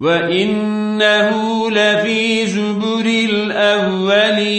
وإنه لفي زبر الأولين